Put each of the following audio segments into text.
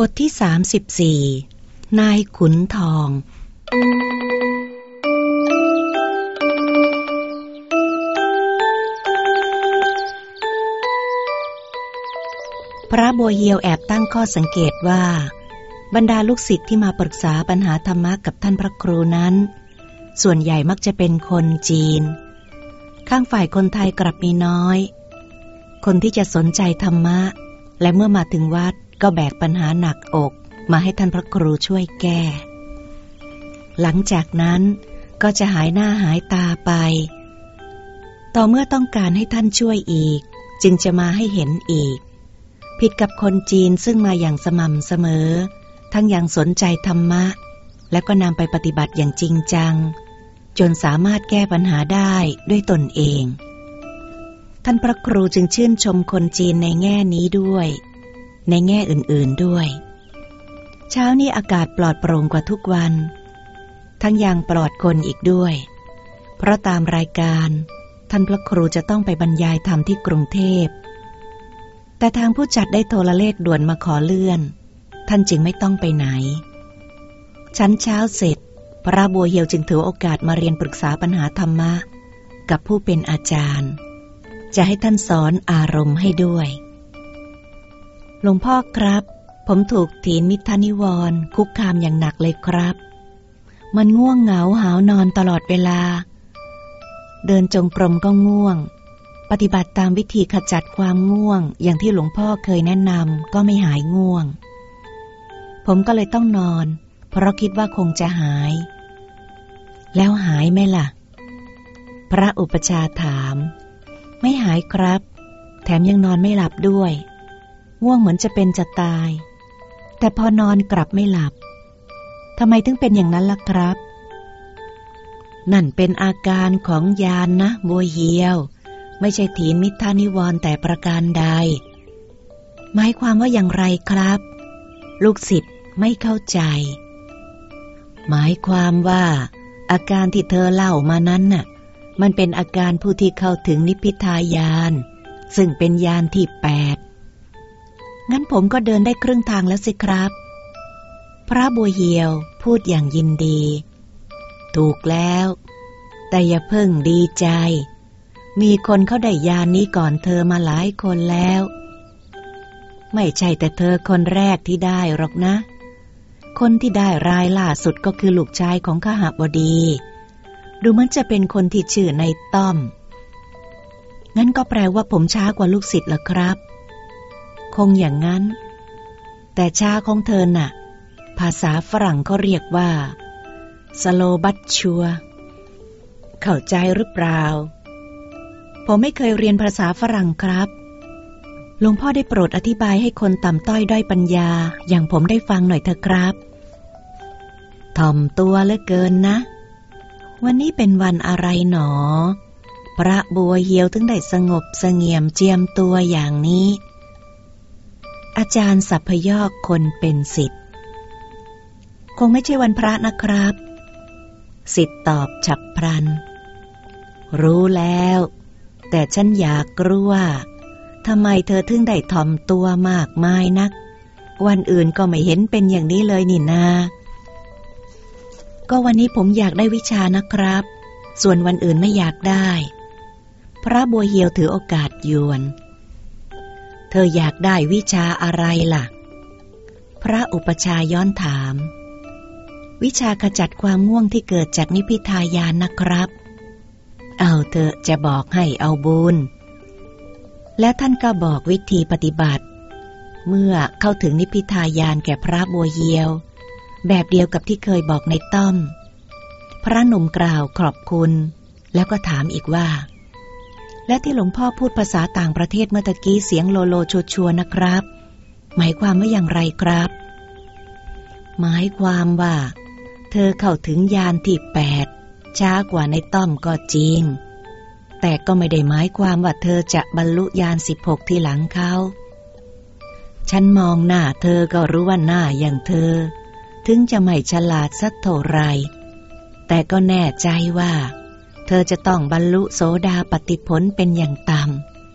บทที่ 34 นายขุนทอง พระบัวเฮียวแอบตั้งข้อสังเกตว่า บรรดาลูกศิษย์ที่มาปรึกษาปัญหาธรรมะกับท่านพระครูนั้น ส่วนใหญ่มักจะเป็นคนจีน ข้างฝ่ายคนไทยกลับมีน้อย คนที่จะสนใจธรรมะ และเมื่อมาถึงวัด ก็แบกปัญหาหนักอกมาให้ท่านพระครูช่วยแก้ หลังจากนั้นก็จะหายหน้าหายตาไป ต่อเมื่อต้องการให้ท่านช่วยอีก จึงจะมาให้เห็นอีก ผิดกับคนจีนซึ่งมาอย่างสม่ำเสมอ ทั้งอย่างสนใจธรรมะ และก็นำไปปฏิบัติอย่างจริงจัง จนสามารถแก้ปัญหาได้ด้วยตนเอง ท่านพระครูจึงชื่นชมคนจีนในแง่นี้ด้วย ในแง่อื่นๆด้วย เช้านี้อากาศปลอดโปร่งกว่าทุกวัน ทั้งยังปลอดคนอีกด้วย เพราะตามรายการท่านพระครูจะต้องไปบรรยายธรรมที่กรุงเทพ แต่ทางผู้จัดได้โทรเลขด่วนมาขอเลื่อน ท่านจึงไม่ต้องไปไหน ชั้นเช้าเสร็จ พระบัวเหียวจึงถือโอกาสมาเรียนปรึกษาปัญหาธรรมะ กับผู้เป็นอาจารย์ จะให้ท่านสอนอารมณ์ให้ด้วย หลวงพ่อครับ ผมถูกถีนมิทานิวรคุกคามอย่างหนักเลยครับ มันง่วงเหงาหาวนอนตลอดเวลา เดินจงกรมก็ง่วง ปฏิบัติตามวิธีขจัดความง่วง อย่างที่หลวงพ่อเคยแนะนำก็ไม่หายง่วง ผมก็เลยต้องนอน เพราะคิดว่าคงจะหาย แล้วหายไหมล่ะ พระอุปชาถาม ไม่หายครับ แถมยังนอนไม่หลับด้วย ง่วงเหมือนจะเป็นจะตาย แต่พอนอนกลับไม่หลับทำไมถึงเป็นอย่างนั้นล่ะครับ นั่นเป็นอาการของยานนะบัวเหียว ไม่ใช่ถีนมิทานิวรแต่ประการใด หมายความว่าอย่างไรครับ ลูกศิษย์ไม่เข้าใจ หมายความว่า อาการที่เธอเล่ามานั้นน่ะ มันเป็นอาการผู้ที่เข้าถึงนิพพิทายาน ซึ่งเป็นยานที่แปด งั้นผมก็เดินได้ครึ่งทางแล้วสิครับ พระบัวเหียวพูดอย่างยินดี ถูกแล้ว แต่อย่าเพิ่งดีใจ มีคนเขาได้ยานนี้ก่อนเธอมาหลายคนแล้ว ไม่ใช่แต่เธอคนแรกที่ได้หรอกนะ คนที่ได้รายล่าสุดก็คือลูกชายของข้าหบดี ดูมันจะเป็นคนที่ชื่อในต้อม งั้นก็แปลว่าผมช้ากว่าลูกศิษย์ละครับ คงอย่างนั้น แต่ชาของเธอน่ะ ภาษาฝรั่งเขาเรียกว่า สโลบัตชัว เข้าใจหรือเปล่า ผมไม่เคยเรียนภาษาฝรั่งครับหลวงพ่อได้โปรดอธิบายให้คนต่ำต้อยด้อยปัญญา อย่างผมได้ฟังหน่อยเถอะครับ ถ่อมตัวเหลือเกินนะ วันนี้เป็นวันอะไรหนอ พระบัวเหียวถึงได้สงบสงเงียมเจียมตัวอย่างนี้ อาจารย์สัพพยอกคนเป็นสิทธิ์คงไม่ใช่วันพระนะครับ สิทธิ์ตอบฉับพลัน รู้แล้ว แต่ฉันอยากรู้ว่าทำไมเธอถึงได้ถ่อมตัวมากมายนัก วันอื่นก็ไม่เห็นเป็นอย่างนี้เลยนี่นา ก็วันนี้ผมอยากได้วิชานะครับ ส่วนวันอื่นไม่อยากได้ พระบัวเหียวถือโอกาสยวน ธออยากได้วิชาอะไรล่ะ พระอุปชาย้อนถาม วิชาขจัดความง่วงที่เกิดจากนิพิทายานนะครับ เอาเธอจะบอกให้เอาบุญ และท่านก็บอกวิธีปฏิบัติ เมื่อเข้าถึงนิพิทายานแก่พระบัวเยียว แบบเดียวกับที่เคยบอกในต้อม พระหนุ่มกล่าวขอบคุณ แล้วก็ถามอีกว่า และที่หลวงพ่อพูดภาษาต่างประเทศเมื่อตะกี้เสียงโลโลชัวนะครับ หมายความว่าอย่างไรครับ หมายความว่า เธอเข้าถึงยานที่แปดช้ากว่าในต้อมก็จริง แต่ก็ไม่ได้หมายความว่าเธอจะบรรลุยานสิบหกที่หลังเขาฉันมองหน้าเธอก็รู้ว่าหน้าอย่างเธอ ถึงจะไม่ฉลาดสักเท่าไร แต่ก็แน่ใจว่า เธอจะต้องบรรลุโสดาปฏิผลเป็นอย่างต่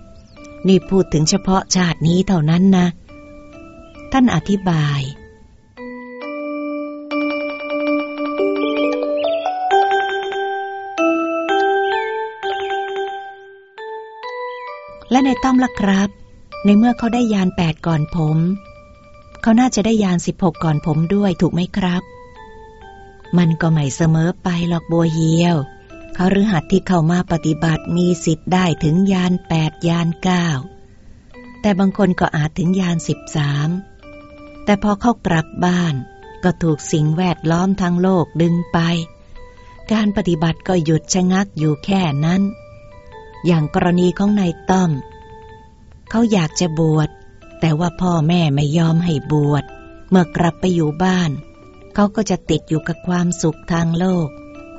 ำนี่พูดถึงเฉพาะชาตินี้เท่านั้นนะ ท่านอธิบาย และในต้อมล่ะครับ ในเมื่อเขาได้ยานแปดก่อนผม เขาน่าจะได้ยานสิบหกก่อนผมด้วยถูกไหมครับ มันก็ไม่เสมอไปหรอกบัวเหียว ฤหัสที่เข้ามาปฏิบัติมีสิทธิ์ได้ถึงยานแปดยานเก้าแต่บางคนก็อาจถึงยานสิบสามแต่พอเข้ากลับบ้าน ก็ถูกสิ่งแวดล้อมทางโลกดึงไป การปฏิบัติก็หยุดชะงักอยู่แค่นั้น อย่างกรณีของนายต้อม เขาอยากจะบวช แต่ว่าพ่อแม่ไม่ยอมให้บวช เมื่อกลับไปอยู่บ้าน เขาก็จะติดอยู่กับความสุขทางโลก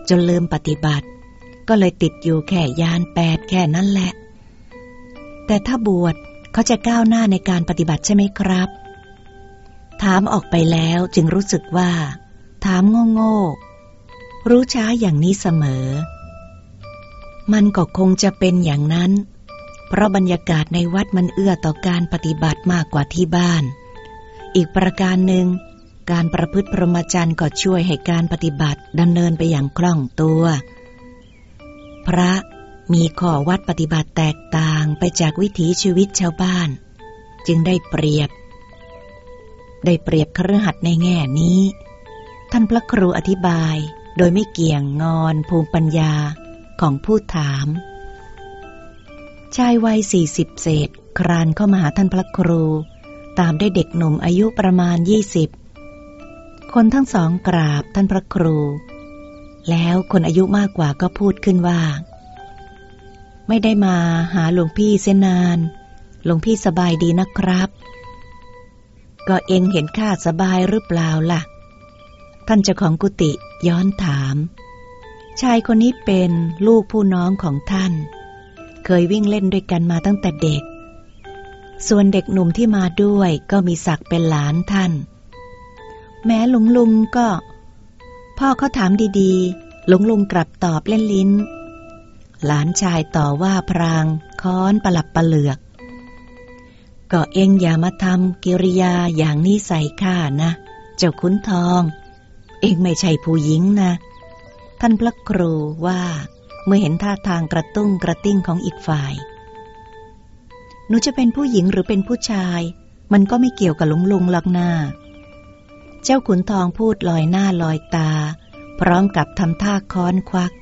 จนลืมปฏิบัติ ก็เลยติดอยู่แค่ยานแปดแค่นั้นแหละ แต่ถ้าบวชเขาจะก้าวหน้าในการปฏิบัติใช่ไหมครับ ถามออกไปแล้วจึงรู้สึกว่า ถามโง่โง่รู้ช้าอย่างนี้เสมอ มันก็คงจะเป็นอย่างนั้น เพราะบรรยากาศในวัดมันเอื้อต่อการปฏิบัติมากกว่าที่บ้าน อีกประการหนึ่งการประพฤติพรหมจรรย์ก็ช่วยให้การปฏิบัติดำเนินไปอย่างคล่องตัว พระมีข้อวัดปฏิบัติแตกต่างไปจากวิถีชีวิตชาวบ้าน จึงได้เปรียบ ได้เปรียบครหัสในแง่นี้ ท่านพระครูอธิบายโดยไม่เกี่ยงงอนภูมิปัญญาของผู้ถาม ชายวัยสี่สิบเศษ ครานเข้ามาหาท่านพระครู ตามได้เด็กหนุ่มอายุประมาณยี่สิบคนทั้งสองกราบท่านพระครู แล้วคนอายุมากกว่าก็พูดขึ้นว่า ไม่ได้มาหาหลวงพี่เส้นาน หลวงพี่สบายดีนะครับ ก็เองเห็นข้าสบายหรือเปล่าล่ะ ท่านเจ้าของกุฏิย้อนถาม ชายคนนี้เป็นลูกผู้น้องของท่าน เคยวิ่งเล่นด้วยกันมาตั้งแต่เด็ก ส่วนเด็กหนุ่มที่มาด้วยก็มีศักดิ์เป็นหลานท่าน แม้ลุงลุงก็ พ่อเขาถามดีๆลุงลุงกลับตอบเล่นลิ้น หลานชายต่อว่าพรางค้อนประหลับประเหลือก ก็เองอย่ามาทำกิริยาอย่างนี้ใส่ข้านะ เจ้าคุ้นทอง เองไม่ใช่ผู้หญิงนะ ท่านพระครูว่าเมื่อเห็นท่าทางกระตุ้งกระติ้งของอีกฝ่าย หนูจะเป็นผู้หญิงหรือเป็นผู้ชาย มันก็ไม่เกี่ยวกับลุงลุงหลักหน้า เจ้าขุนทองพูดลอยหน้าลอยตา พร้อมกับทำท่าค้อนควัก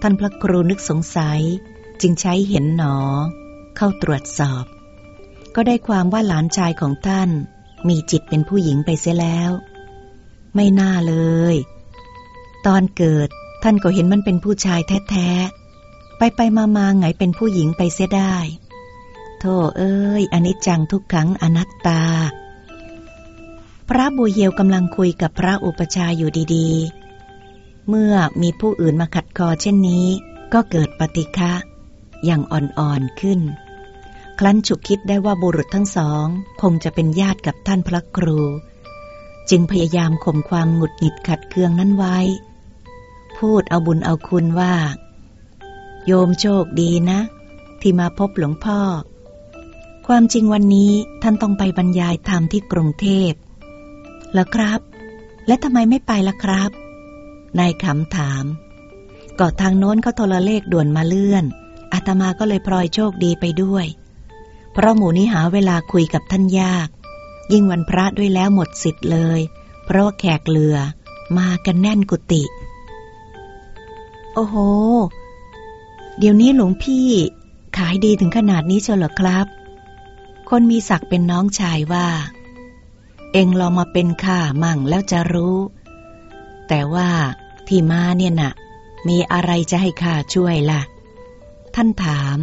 ท่านพระครูนึกสงสัยจึงใช้เห็นหนอ เข้าตรวจสอบ ก็ได้ความว่าหลานชายของท่านมีจิตเป็นผู้หญิงไปเสียแล้ว ไม่น่าเลย ตอนเกิดท่านก็เห็นมันเป็นผู้ชายแท้ๆ ไปไปมามาไงเป็นผู้หญิงไปเสียได้ โธ่เอ้ยอนิจจังทุกขังอนัตตา พระบุเฮียวกำลังคุยกับพระอุปชาอยู่ดีๆ เมื่อมีผู้อื่นมาขัดคอเช่นนี้ ก็เกิดปฏิฆะอย่างอ่อนๆขึ้น ครั้นฉุกคิดได้ว่าบุรุษทั้งสอง คงจะเป็นญาติกับท่านพระครู จึงพยายามข่มความหงุดหงิดขัดเคืองนั้นไว้ พูดเอาบุญเอาคุณว่า โยมโชคดีนะ ที่มาพบหลวงพ่อ ความจริงวันนี้ท่านต้องไปบรรยายธรรมที่กรุงเทพ แล้วครับ และทำไมไม่ไปล่ะครับ นายขำถามก็ทางโน้นเขาโทรเลขด่วนมาเลื่อนอาตมาก็เลยพลอยโชคดีไปด้วย เพราะหมูนี้หาเวลาคุยกับท่านยาก ยิ่งวันพระด้วยแล้วหมดสิทธิ์เลย เพราะแขกเรือมากันแน่นกุฏิโอ้โห เดี๋ยวนี้หลวงพี่ขายดีถึงขนาดนี้เชียวเหรอครับ คนมีศักดิ์เป็นน้องชายว่า เองลองมาเป็นข้ามั่งแล้วจะรู้ แต่ว่าที่มาเนี่ยนะ่ะ มีอะไรจะให้ข้าช่วยละ่ะ ท่านถาม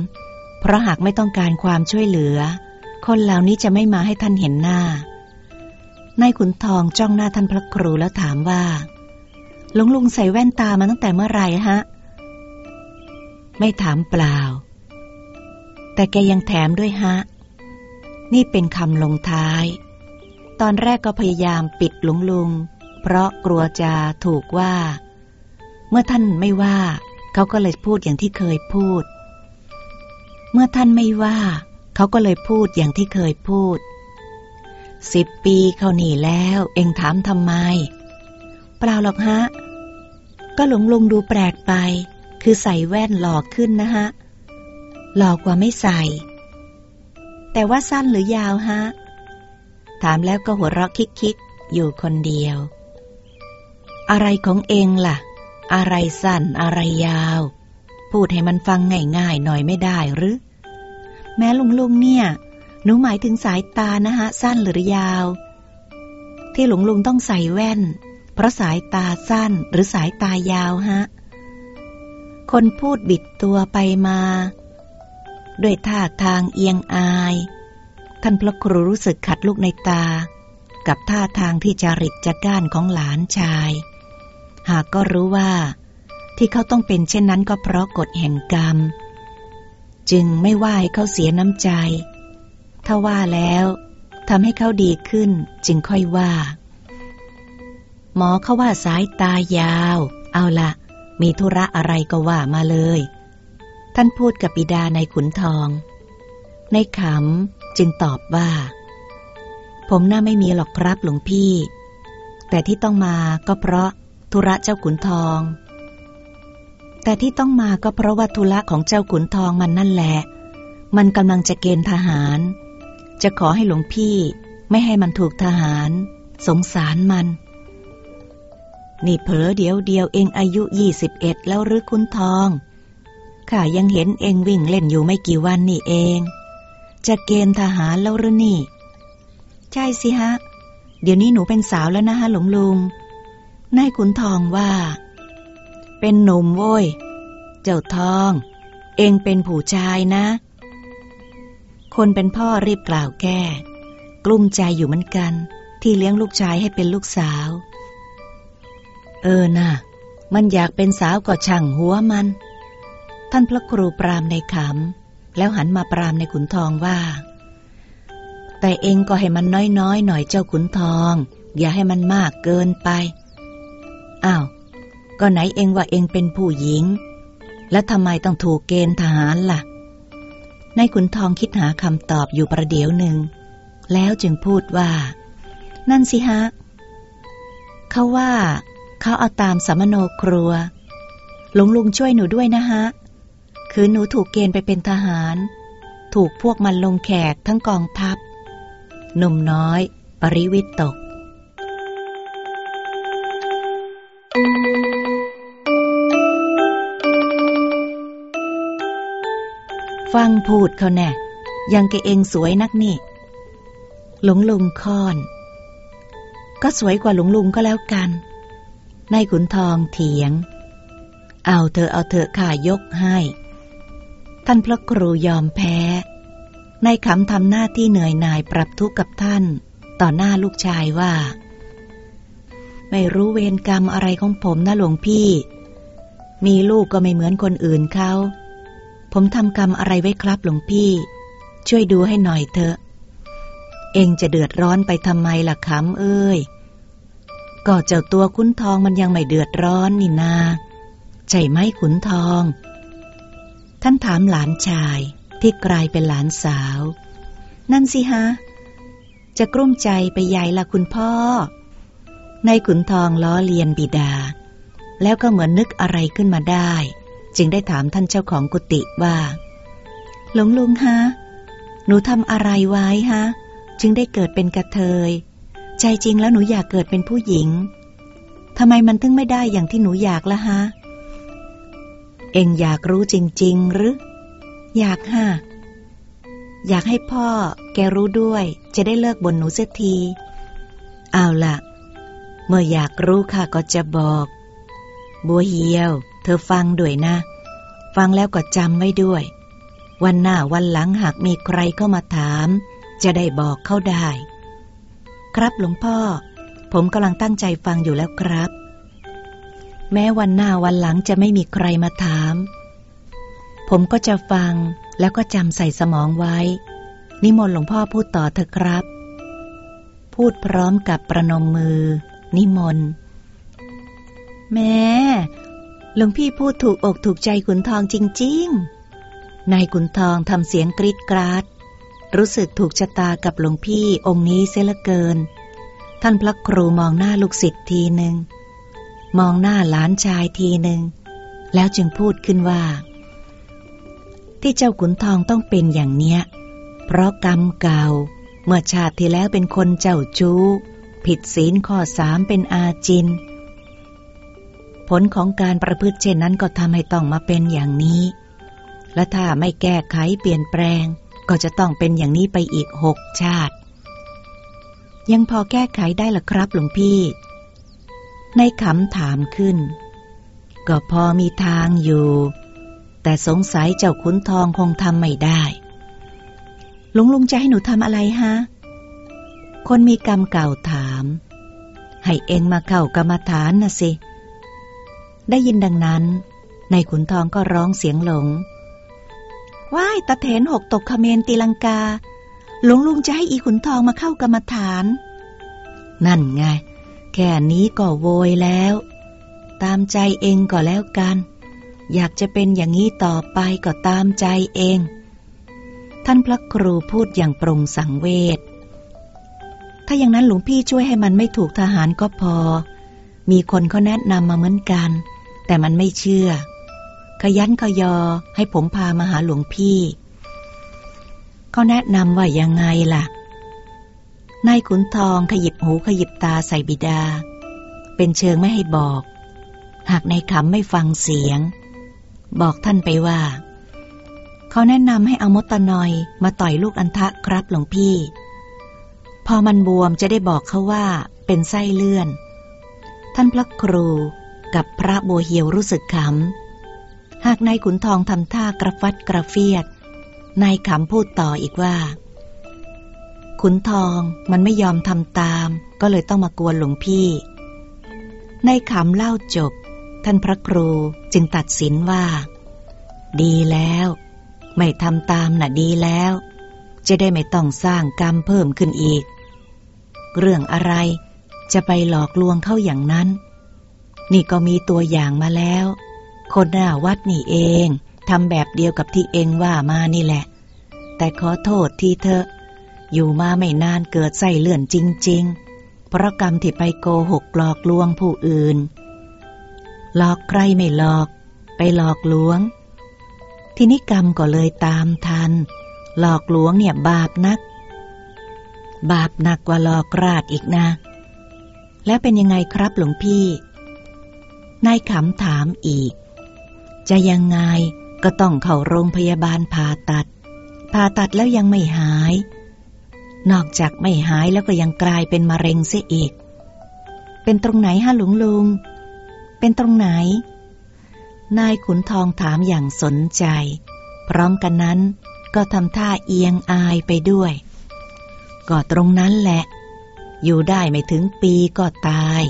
เพราะหากไม่ต้องการความช่วยเหลือ คนเหล่านี้จะไม่มาให้ท่านเห็นหน้านายขุนทองจ้องหน้าท่านพระครูแล้วถามว่าหลวงลุงใส่แว่นตามาตั้งแต่เมื่อไหร่ฮะ ไม่ถามเปล่า แต่แกยังแถมด้วยฮะ นี่เป็นคำลงท้าย ตอนแรกก็พยายามปิดหลวงลุง เพราะกลัวจะถูกว่า เมื่อท่านไม่ว่า เขาก็เลยพูดอย่างที่เคยพูด เมื่อท่านไม่ว่า เขาก็เลยพูดอย่างที่เคยพูดสิบปีเขาหนีแล้ว เองถามทำไม เปล่าหรอกฮะ ก็หลงลุงดูแปลกไป คือใส่แว่นหลอกขึ้นนะฮะ หลอกกว่าไม่ใส่ แต่ว่าสั้นหรือยาวฮะ ถามแล้วก็หัวเราะคิกๆ อยู่คนเดียว อะไรของเองล่ะ อะไรสั้นอะไรยาว พูดให้มันฟังง่ายๆหน่อยไม่ได้หรือ แม้ลุงลุงเนี่ยหนูหมายถึงสายตานะฮะ สั้นหรือยาว ที่หลวงลุงต้องใส่แว่น เพราะสายตาสั้นหรือสายตายาวฮะ คนพูดบิดตัวไปมา ด้วยท่าทางเอียงอาย ท่านพระครูรู้สึกขัดลูกในตา กับท่าทางที่จริตจัดก้านของหลานชาย หากก็รู้ว่า ที่เขาต้องเป็นเช่นนั้นก็เพราะกฎแห่งกรรม จึงไม่ว่าให้เขาเสียน้ำใจ ถ้าว่าแล้วทำให้เขาดีขึ้นจึงค่อยว่า หมอเขาว่าสายตายาว เอาละมีธุระอะไรก็ว่ามาเลย ท่านพูดกับปิดาในขุนทอง ในขำ จึงตอบว่า ผมน่าไม่มีหรอกครับหลวงพี่ แต่ที่ต้องมาก็เพราะธุระเจ้าขุนทอง แต่ที่ต้องมาก็เพราะว่าธุระของเจ้าขุนทองมันนั่นแหละ มันกำลังจะเกณฑ์ทหาร จะขอให้หลวงพี่ไม่ให้มันถูกทหาร สงสารมัน นี่เผลอเดียวเดียวเองอายุยี่สิบเอ็ดแล้วหรือคุณทองข้ายังเห็นเองวิ่งเล่นอยู่ไม่กี่วันนี่เอง จะเกณฑ์ทหารแล้วหรือนี่ ใช่สิฮะ เดี๋ยวนี้หนูเป็นสาวแล้วนะฮะหลวงลุงนายขุนทองว่า เป็นหนุ่มโว้ย เจ้าทอง เองเป็นผู้ชายนะ คนเป็นพ่อรีบกล่าวแก้ กลุ้มใจอยู่เหมือนกัน ที่เลี้ยงลูกชายให้เป็นลูกสาว เออนะ่ะ มันอยากเป็นสาวก็ช่างหัวมัน ท่านพระครูปรามในขำ แล้วหันมาปรามในขุนทองว่า แต่เองก็ให้มันน้อยๆ หน่อยเจ้าขุนทอง อย่าให้มันมากเกินไป อ้าว ก็ไหนเองว่าเองเป็นผู้หญิง แล้วทำไมต้องถูกเกณฑ์ทหารละ่ะนายขุนทองคิดหาคำตอบอยู่ประเดี๋ยวหนึ่ง แล้วจึงพูดว่า นั่นสิฮะ เขาว่า เขาเอาตามสมโนครัว หลวงลุงช่วยหนูด้วยนะฮะ คือหนูถูกเกณฑ์ไปเป็นทหาร ถูกพวกมันลงแขกทั้งกองทัพ หนุ่มน้อย ปริวิตตก ฟังพูดเขาแน่ ยังแกเองสวยนักนี่ หลวงลุงคอน ก็สวยกว่าหลวงลุงก็แล้วกัน นายขุนทองเถียง เอาเธอเอาเธอข่ายกให้ ท่านพระครูยอมแพ้ ในขำทำหน้าที่เหนื่อยหน่ายปรับทุกข์กับท่าน ต่อหน้าลูกชายว่า ไม่รู้เวรกรรมอะไรของผมนะหลวงพี่ มีลูกก็ไม่เหมือนคนอื่นเขาผมทำกรรมอะไรไว้ครับหลวงพี่ ช่วยดูให้หน่อยเถอะ เองจะเดือดร้อนไปทำไมล่ะคำเอ้ยก็เจ้าตัวขุนทองมันยังไม่เดือดร้อนนี่นา ใช่ไหมขุนทอง ท่านถามหลานชายที่กลายเป็นหลานสาว นั่นสิฮะ จะกลุ้มใจไปใหญ่ละคุณพ่อ ในขุนทองล้อเลียนบิดา แล้วก็เหมือนนึกอะไรขึ้นมาได้ จึงได้ถามท่านเจ้าของกุฏิว่า หลวงลุงฮะ หนูทำอะไรไว้ฮะ จึงได้เกิดเป็นกระเทย ใจจริงแล้วหนูอยากเกิดเป็นผู้หญิงทำไมมันถึงไม่ได้อย่างที่หนูอยากละฮะเเองอยากรู้จริง ๆ หรือ อยากฮะอยากให้พ่อแกรู้ด้วย จะได้เลิกบ่นหนูเสียที เอาล่ะเมื่ออยากรู้ค่ะก็จะบอก บัวเหียว เธอฟังด้วยนะ ฟังแล้วก็จำไว้ด้วย วันหน้าวันหลังหากมีใครเข้ามาถาม จะได้บอกเขาได้ ครับหลวงพ่อ ผมกำลังตั้งใจฟังอยู่แล้วครับ แม้วันหน้าวันหลังจะไม่มีใครมาถาม ผมก็จะฟังแล้วก็จำใส่สมองไว้ นิมนต์หลวงพ่อพูดต่อเถอะครับ พูดพร้อมกับประนมมือ นิมนต์แม่หลวงพี่พูดถูกอกถูกใจขุนทองจริง ๆ นายขุนทองทำเสียงกรีดกราด รู้สึกถูกชะตากับหลวงพี่องค์นี้เสียละเกิน ท่านพระครูมองหน้าลูกศิษย์ทีหนึ่ง มองหน้าหลานชายทีหนึ่ง แล้วจึงพูดขึ้นว่า ที่เจ้าขุนทองต้องเป็นอย่างเนี้ย เพราะกรรมเก่า เมื่อชาติที่แล้วเป็นคนเจ้าชู้ ผิดศีลข้อสามเป็นอาจิน ผลของการประพฤติเช่นนั้นก็ทำให้ต้องมาเป็นอย่างนี้ และถ้าไม่แก้ไขเปลี่ยนแปลง ก็จะต้องเป็นอย่างนี้ไปอีกหกชาติ ยังพอแก้ไขได้หรอครับหลวงพี่ ในคำถามขึ้น ก็พอมีทางอยู่ แต่สงสัยเจ้าขุนทองคงทำไม่ได้ลุงลุงจะให้หนูทำอะไรฮะ คนมีกรรมเก่าถาม ให้เองมาเข้ากรรมฐานนะสิ ได้ยินดังนั้น ในขุนทองก็ร้องเสียงหลงว่ายตะเถนหกตกขเมนตีลังกา หลวงลุงจะให้อีขุนทองมาเข้ากรรมฐาน นั่นไง แค่นี้ก็โวยแล้ว ตามใจเองก็แล้วกัน อยากจะเป็นอย่างนี้ต่อไปก็ตามใจเอง ท่านพระครูพูดอย่างปรงสังเวช ถ้าอย่างนั้นหลวงพี่ช่วยให้มันไม่ถูกทหารก็พอ มีคนเขาแนะนำมาเหมือนกัน แต่มันไม่เชื่อ ขยันขยอให้ผมพามาหาหลวงพี่เขาแนะนำว่ายังไงล่ะ นายขุนทองขยิบหูขยิบตาใส่บิดา เป็นเชิงไม่ให้บอก หากนายขำไม่ฟังเสียง บอกท่านไปว่า เขาแนะนำให้เอามดตะนอยมาต่อยลูกอันทะครับหลวงพี่ พอมันบวมจะได้บอกเขาว่าเป็นไส้เลื่อน ท่านพระครูกับพระบัวเหียวรู้สึกขำ หากนายขุนทองทำท่ากระฟัดกระเฟียด นายขำพูดต่ออีกว่า ขุนทองมันไม่ยอมทำตาม ก็เลยต้องมากวนหลวงพี่ ในขำเล่าจบ ท่านพระครูจึงตัดสินว่า ดีแล้ว ไม่ทำตามน่ะดีแล้ว จะได้ไม่ต้องสร้างกรรมเพิ่มขึ้นอีก เรื่องอะไรจะไปหลอกลวงเข้าอย่างนั้น นี่ก็มีตัวอย่างมาแล้ว คนหน้าวัดนี่เองทำแบบเดียวกับที่เองว่ามานี่แหละ แต่ขอโทษที่เธอ อยู่มาไม่นานเกิดใส่เลื่อนจริง ๆ เพราะกรรมที่ไปโกหกหลอกลวงผู้อื่น หลอกใครไม่หลอก ไปหลอกลวง ทีนี้กรรมก็เลยตามทัน หลอกลวงเนี่ยบาปนัก บาปหนักกว่าหลอกราดอีกนะ แล้วเป็นยังไงครับหลวงพี่นายขำถามอีก จะยังไงก็ต้องเข้าโรงพยาบาลผ่าตัด ผ่าตัดแล้วยังไม่หาย นอกจากไม่หายแล้วก็ยังกลายเป็นมะเร็งเสียอีก เป็นตรงไหนฮะหลวงลุง เป็นตรงไหน นายขุนทองถามอย่างสนใจ พร้อมกันนั้นก็ทำท่าเอียงอายไปด้วย ก็ตรงนั้นแหละ อยู่ได้ไม่ถึงปีก็ตาย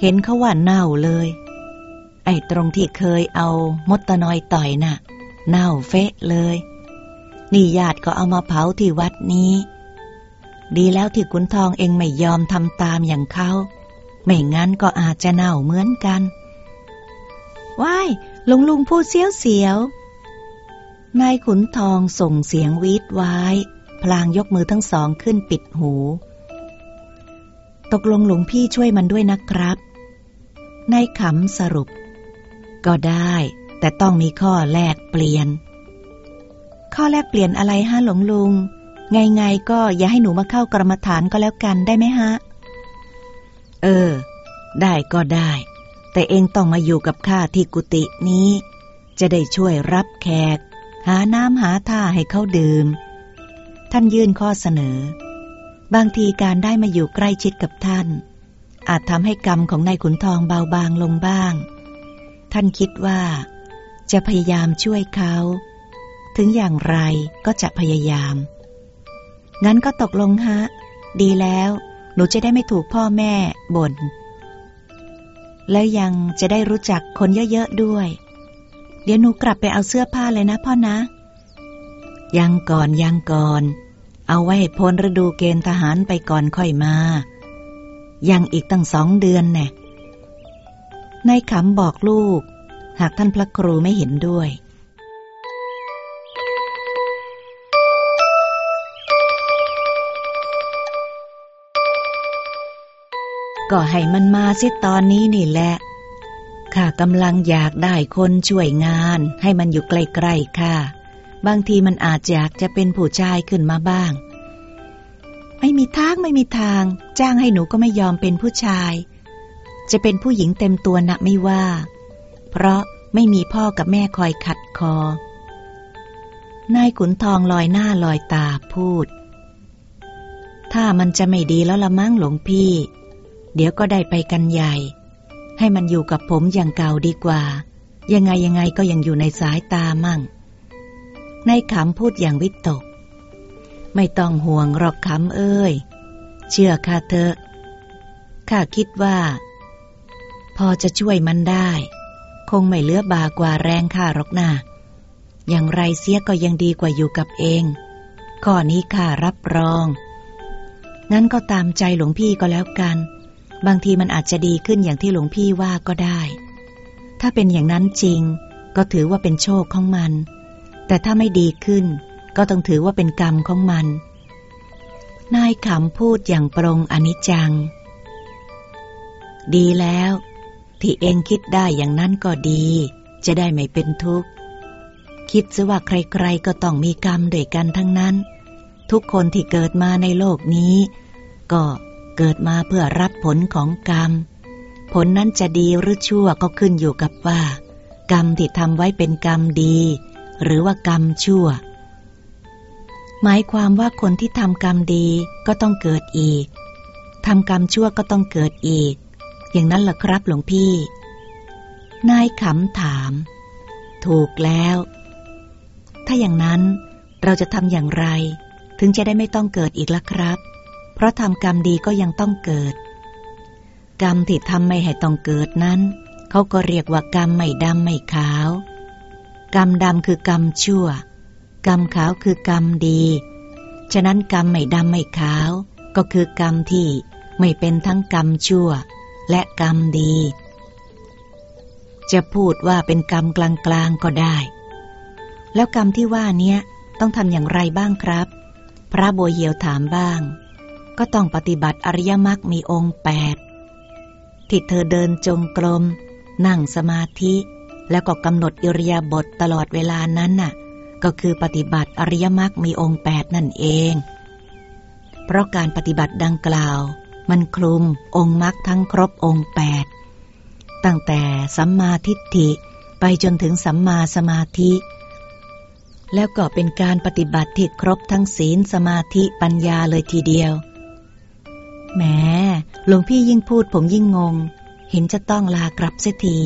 เห็นเขาว่าเน่าเลย ไอ้ตรงที่เคยเอามดตะนอยต่อยนะ่ะ เน่าเฟะเลย นี่ญาติก็เอามาเผาที่วัดนี้ ดีแล้วที่ขุนทองเองไม่ยอมทำตามอย่างเขา ไม่งั้นก็อาจจะเน่าเหมือนกันว้ายลุงลุงพูดเสียวเสียวนายขุนทองส่งเสียงวีดไว้พลางยกมือทั้งสองขึ้นปิดหู ตกลงหลวงพี่ช่วยมันด้วยนะครับ นายขำสรุป ก็ได้ แต่ต้องมีข้อแลกเปลี่ยน ข้อแลกเปลี่ยนอะไรฮะหลวงลุง ไงไงก็อย่าให้หนูมาเข้ากรรมฐานก็แล้วกันได้ไหมฮะ เออ ได้ก็ได้ แต่เองต้องมาอยู่กับข้าที่กุฏินี้ จะได้ช่วยรับแขก หาน้ำหาท่าให้เขาดื่ม ท่านยื่นข้อเสนอ บางทีการได้มาอยู่ใกล้ชิดกับท่าน อาจทำให้กรรมของนายขุนทองเบาบางลงบ้าง ท่านคิดว่า จะพยายามช่วยเขา ถึงอย่างไรก็จะพยายาม งั้นก็ตกลงฮะ ดีแล้ว หนูจะได้ไม่ถูกพ่อแม่บน่น แล้วยังจะได้รู้จักคนเยอะๆด้วย เดี๋ยวหนูกลับไปเอาเสื้อผ้าเลยนะพ่อนะ ยังก่อนยังก่อน เอาไว้พ้นฤดูเกณฑ์ทหารไปก่อนค่อยมา ยังอีกตั้งสองเดือนแน่นายขำบอกลูก หากท่านพระครูไม่เห็นด้วย ก็ให้มันมาสียตอนนี้นี่แหละข้ากำลังอยากได้คนช่วยงาน ให้มันอยู่ใกล้ๆค่ะ บางทีมันอาจอยากจะเป็นผู้ชายขึ้นมาบ้าง ไม่มีทางไม่มีทาง จ้างให้หนูก็ไม่ยอมเป็นผู้ชาย จะเป็นผู้หญิงเต็มตัวนะไม่ว่า เพราะไม่มีพ่อกับแม่คอยขัดคอ นายขุนทองลอยหน้าลอยตาพูด ถ้ามันจะไม่ดีแล้วละมั้งหลวงพี่ เดี๋ยวก็ได้ไปกันใหญ่ ให้มันอยู่กับผมอย่างเก่าดีกว่า ยังไงยังไงก็ยังอยู่ในสายตามั่งนายขำพูดอย่างวิตก ไม่ต้องห่วงหรอกขำเอ้ย เชื่อข้าเถอะข้าคิดว่า พอจะช่วยมันได้ คงไม่เลือบากว่าแรงข้าหรอกนะอย่างไรเสียก็ยังดีกว่าอยู่กับเอง ข้อนี้ข้ารับรอง งั้นก็ตามใจหลวงพี่ก็แล้วกัน บางทีมันอาจจะดีขึ้นอย่างที่หลวงพี่ว่าก็ได้ ถ้าเป็นอย่างนั้นจริง ก็ถือว่าเป็นโชคของมัน แต่ถ้าไม่ดีขึ้น ก็ต้องถือว่าเป็นกรรมของมัน นายขำพูดอย่างปรงอนิจจัง ดีแล้ว ที่เองคิดได้อย่างนั้นก็ดี จะได้ไม่เป็นทุกข์ คิดซะว่าใครๆก็ต้องมีกรรมด้วยกันทั้งนั้น ทุกคนที่เกิดมาในโลกนี้ ก็ เกิดมาเพื่อรับผลของกรรม ผลนั้นจะดีหรือชั่วก็ขึ้นอยู่กับว่า กรรมที่ทำไว้เป็นกรรมดี หรือว่ากรรมชั่ว หมายความว่าคนที่ทำกรรมดีก็ต้องเกิดอีกทำกรรมชั่วก็ต้องเกิดอีก อย่างนั้นล่ะครับหลวงพี่ นายขำถาม ถูกแล้ว ถ้าอย่างนั้นเราจะทำอย่างไร ถึงจะได้ไม่ต้องเกิดอีกล่ะครับ เพราะทำกรรมดีก็ยังต้องเกิด กรรมที่ทำไม่ให้ต้องเกิดนั้น เขาก็เรียกว่ากรรมไม่ดำไม่ขาว กรรมดำคือกรรมชั่ว กรรมขาวคือกรรมดี ฉะนั้นกรรมไม่ดำไม่ขาว ก็คือกรรมที่ไม่เป็นทั้งกรรมชั่ว และกรรมดี จะพูดว่าเป็นกรรมกลางๆก็ได้ แล้วกรรมที่ว่าเนี้ยต้องทำอย่างไรบ้างครับ พระโบเหียวถามบ้าง ก็ต้องปฏิบัติอริยมรรคมีองค์แปดที่เธอเดินจงกรม นั่งสมาธิ แล้วก็กำหนดอิริยาบถตลอดเวลานั้นน่ะ ก็คือปฏิบัติอริยมรรคมีองค์แปดนั่นเอง เพราะการปฏิบัติดังกล่าว มันคลุมองค์มรรคทั้งครบองค์แปดตั้งแต่สัมมาทิฏฐิไปจนถึงสัมมาสมาธิ แล้วก็เป็นการปฏิบัติที่ครบทั้งศีลสมาธิปัญญาเลยทีเดียว แหมหลวงพี่ยิ่งพูดผมยิ่งงง เห็นจะต้องลากลับเสียที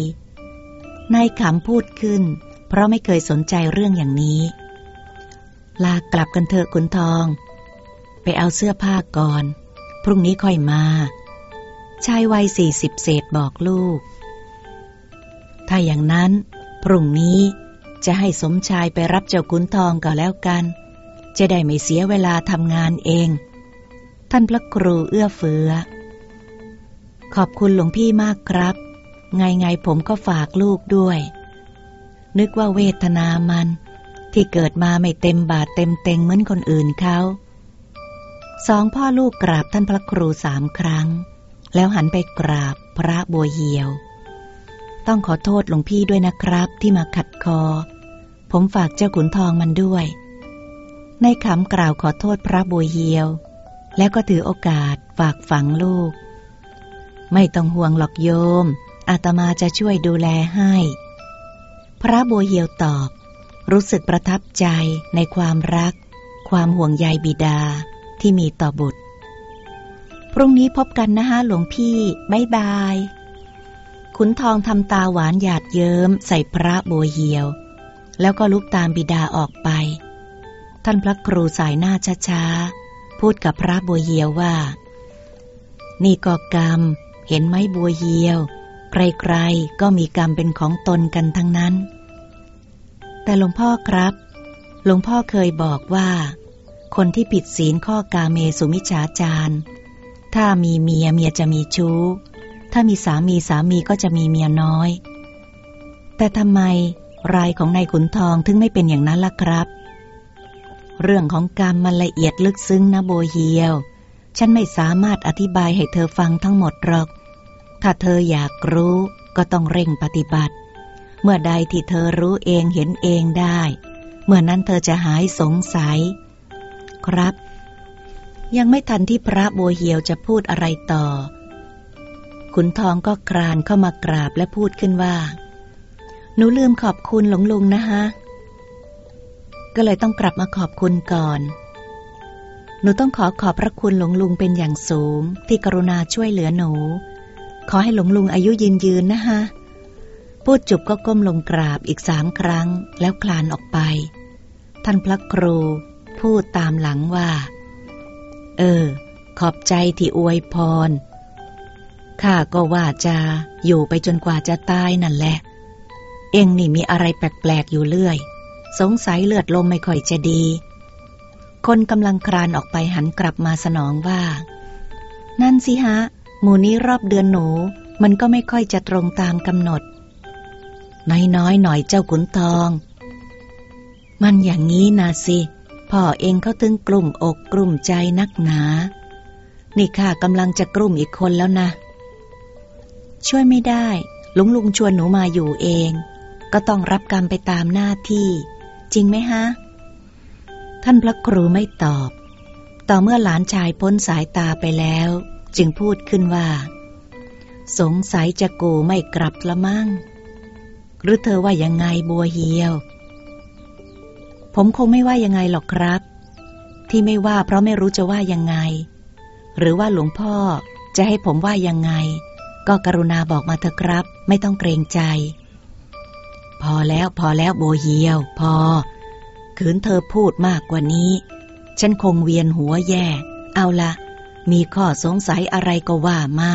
นายขำพูดขึ้น เพราะไม่เคยสนใจเรื่องอย่างนี้ ลากลับกันเถอะคุณทอง ไปเอาเสื้อผ้าก่อน พรุ่งนี้ค่อยมาชายวัยสี่สิบเศษบอกลูก ถ้าอย่างนั้น พรุ่งนี้จะให้สมชายไปรับเจ้าขุนทองก็แล้วกัน จะได้ไม่เสียเวลาทำงานเอง ท่านพระครูเอื้อเฟื้อ ขอบคุณหลวงพี่มากครับ ไงไงผมก็ฝากลูกด้วย นึกว่าเวทนามัน ที่เกิดมาไม่เต็มบาทเต็มเต็งเหมือนคนอื่นเขาสองพ่อลูกกราบท่านพระครูสามครั้ง แล้วหันไปกราบพระบัวเหียว ต้องขอโทษหลวงพี่ด้วยนะครับที่มาขัดคอ ผมฝากเจ้าขุนทองมันด้วย ในคำกล่าวขอโทษพระบัวเหียว แล้วก็ถือโอกาสฝากฝังลูก ไม่ต้องห่วงหรอกโยม อาตมาจะช่วยดูแลให้ พระบัวเหียวตอบ รู้สึกประทับใจในความรัก ความห่วงใยบิดาที่มีต่อบุตร พรุ่งนี้พบกันนะฮะหลวงพี่บายบาย ขุนทองทำตาหวานหยาดเยิ้มใส่พระบัวเหียว แล้วก็ลุกตามบิดาออกไป ท่านพระครูสายหน้าช้าๆ พูดกับพระบัวเหียวว่า นี่ก็กรรม เห็นไหมบัวเหียว ใครๆก็มีกรรมเป็นของตนกันทั้งนั้น แต่หลวงพ่อครับ หลวงพ่อเคยบอกว่า คนที่ผิดศีลข้อกาเมสุมิจฉาจารถ้ามีเมียเมียจะมีชู้ ถ้ามีสามีสามีก็จะมีเมียน้อย แต่ทำไมรายของนายขุนทองถึงไม่เป็นอย่างนั้นล่ะครับ เรื่องของกรรมมันละเอียดลึกซึ้งนะโบเฮียว ฉันไม่สามารถอธิบายให้เธอฟังทั้งหมดหรอก ถ้าเธออยากรู้ก็ต้องเร่งปฏิบัติ เมื่อใดที่เธอรู้เองเห็นเองได้ เมื่อนั้นเธอจะหายสงสัย ครับ ยังไม่ทันที่พระโบเหียวจะพูดอะไรต่อ ขุนทองก็ครานเข้ามากราบและพูดขึ้นว่า หนูลืมขอบคุณหลวงลุงนะฮะ ก็เลยต้องกลับมาขอบคุณก่อน หนูต้องขอขอบพระคุณหลวงลุงเป็นอย่างสูง ที่กรุณาช่วยเหลือหนู ขอให้หลวงลุงอายุยืนยืนนะฮะพูดจุบก็ก้มลงกราบอีกสามครั้งแล้วคลานออกไป ท่านพระครู พูดตามหลังว่า เออ ขอบใจที่อวยพร ข้าก็ว่าจะอยู่ไปจนกว่าจะตายนั่นแหละ เองนี่มีอะไรแปลกๆอยู่เรื่อย สงสัยเลือดลมไม่ค่อยจะดี คนกำลังครานออกไปหันกลับมาสนองว่า นั่นสิฮะ หมู่นี้รอบเดือนหนู มันก็ไม่ค่อยจะตรงตามกำหนด น้อยๆหน่อยเจ้าขุนทอง มันอย่างนี้นะสิพ่อเองเขาถึงกลุ่มอกกลุ่มใจนักหนา นี่ข้ากำลังจะกลุ่มอีกคนแล้วนะ ช่วยไม่ได้ ลุงลุงชวนหนูมาอยู่เอง ก็ต้องรับกรรมไปตามหน้าที่ จริงไหมฮะ ท่านพระครูไม่ตอบ ต่อเมื่อหลานชายพ้นสายตาไปแล้ว จึงพูดขึ้นว่า สงสัยจะกูไม่กลับละมั่ง หรือเธอว่ายังไงบัวเหียว ผมคงไม่ว่ายังไงหรอกครับ ที่ไม่ว่าเพราะไม่รู้จะว่ายังไง หรือว่าหลวงพ่อจะให้ผมว่ายังไง ก็กรุณาบอกมาเถอะครับ ไม่ต้องเกรงใจ พอแล้วพอแล้วโบเยียว พอ ขืนเธอพูดมากกว่านี้ ฉันคงเวียนหัวแย่ เอาละมีข้อสงสัยอะไรก็ว่ามา